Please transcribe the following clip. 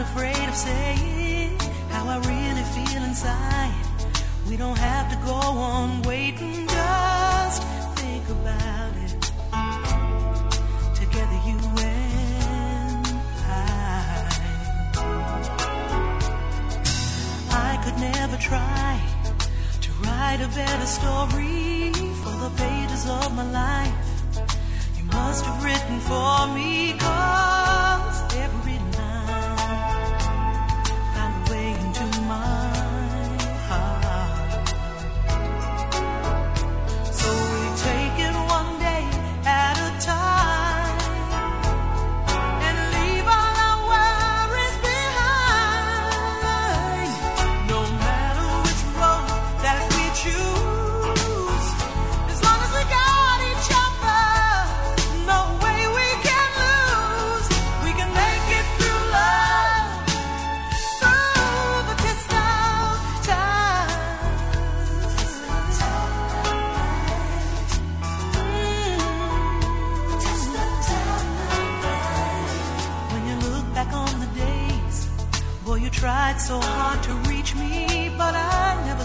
not afraid of saying how I really feel inside. We don't have to go on waiting, just think about it. Together, you and I. I could never try to write a better story for the pages of my life. You must have written for me. Tried so hard to reach me, but I never